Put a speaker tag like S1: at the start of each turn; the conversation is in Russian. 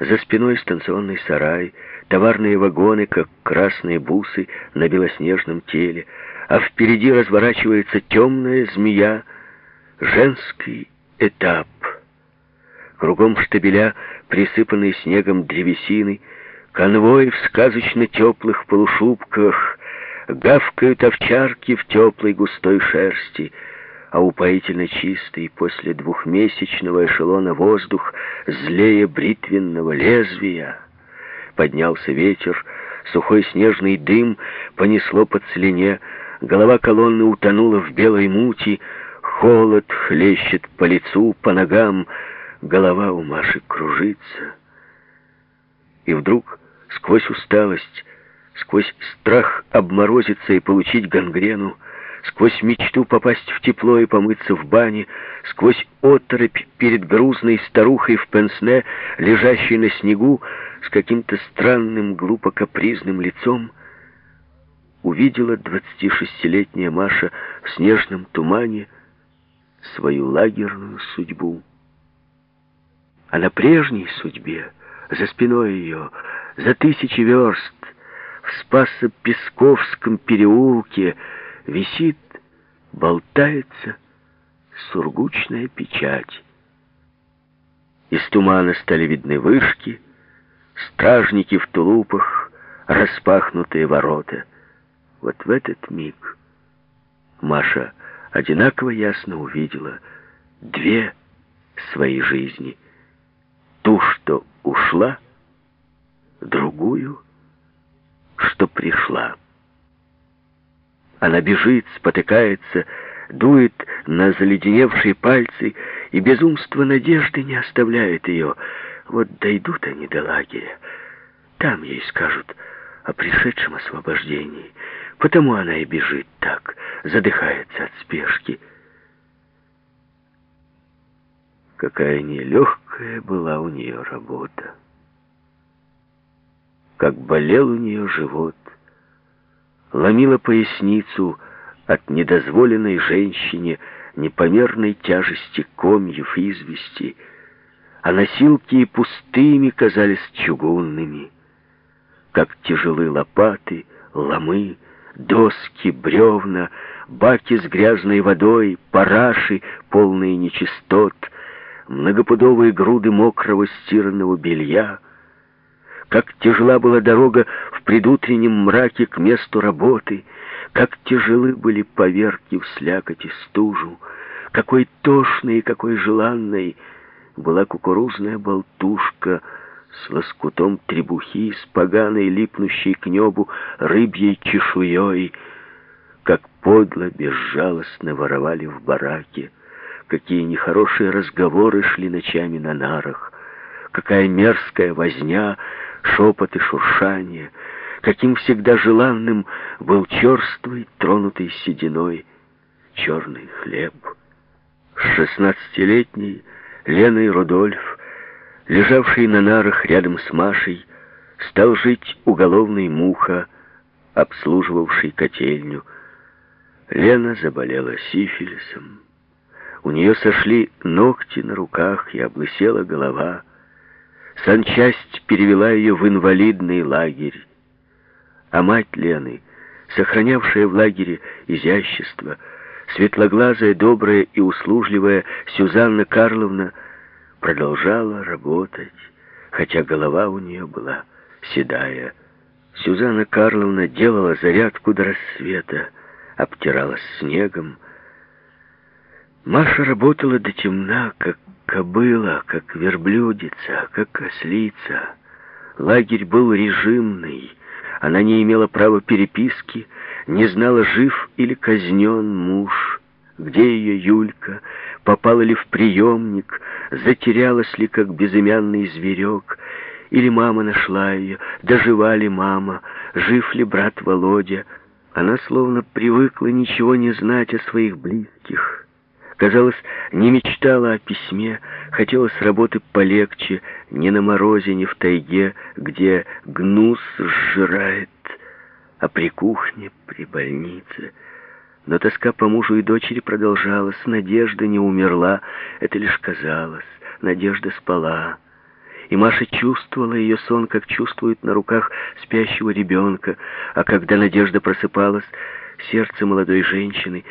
S1: За спиной станционный сарай, товарные вагоны, как красные бусы на белоснежном теле, а впереди разворачивается темная змея, женский этап. Кругом штабеля, присыпанные снегом древесины, конвой в сказочно теплых полушубках, гавкают овчарки в теплой густой шерсти — а упоительно чистый после двухмесячного эшелона воздух злее бритвенного лезвия. Поднялся ветер, сухой снежный дым понесло по целине, голова колонны утонула в белой мути, холод хлещет по лицу, по ногам, голова у Маши кружится. И вдруг, сквозь усталость, сквозь страх обморозиться и получить гангрену, сквозь мечту попасть в тепло и помыться в бане, сквозь оторопь перед грузной старухой в пенсне, лежащей на снегу с каким-то странным глупо-капризным лицом, увидела двадцатишестилетняя Маша в снежном тумане свою лагерную судьбу. А на прежней судьбе, за спиной ее, за тысячи верст, в Спасо-Песковском переулке, висит, болтается сургучная печать. Из тумана стали видны вышки, стражники в тулупах, распахнутые ворота. Вот в этот миг Маша одинаково ясно увидела две свои жизни. Ту, что ушла, другую, что пришла. Она бежит, спотыкается, дует на заледеневшие пальцы, и безумство надежды не оставляет ее. Вот дойдут они до лагеря. Там ей скажут о пришедшем освобождении. Потому она и бежит так, задыхается от спешки. Какая нелегкая была у нее работа. Как болел у нее живот ломила поясницу от недозволенной женщине непомерной тяжести комьев извести, а носилки и пустыми казались чугунными, как тяжелы лопаты, ломы, доски, бревна, баки с грязной водой, параши, полные нечистот, многопудовые груды мокрого стиранного белья — как тяжела была дорога в предутреннем мраке к месту работы, как тяжелы были поверки в слякоть и стужу, какой тошной и какой желанной была кукурузная болтушка с лоскутом требухи, с поганой, липнущей к небу рыбьей чешуей, как подло, безжалостно воровали в бараке, какие нехорошие разговоры шли ночами на нарах, какая мерзкая возня шепот и шуршание, каким всегда желанным был черствый, тронутый сединой, черный хлеб. Шестнадцатилетний Леной Рудольф, лежавший на нарах рядом с Машей, стал жить уголовный муха, обслуживавший котельню. Лена заболела сифилисом. У нее сошли ногти на руках и облысела голова. Санчасть перевела ее в инвалидный лагерь. А мать Лены, сохранявшая в лагере изящество, светлоглазая, добрая и услужливая Сюзанна Карловна, продолжала работать, хотя голова у нее была седая. Сюзанна Карловна делала зарядку до рассвета, обтиралась снегом. Маша работала до темна, как кобыла, как верблюдица, как ослица. Лагерь был режимный. Она не имела права переписки, не знала, жив или казнен муж. Где ее Юлька? Попала ли в приемник? Затерялась ли, как безымянный зверек? Или мама нашла ее? Дожива ли мама? Жив ли брат Володя? Она словно привыкла ничего не знать о своих близких. Казалось, не мечтала о письме, хотелось работы полегче, не на морозе, не в тайге, где гнус сжирает, а при кухне, при больнице. Но тоска по мужу и дочери продолжалась, надежда не умерла, это лишь казалось, надежда спала. и Маша чувствовала ее сон, как чувствует на руках спящего ребенка, а когда Надежда просыпалась, сердце молодой женщины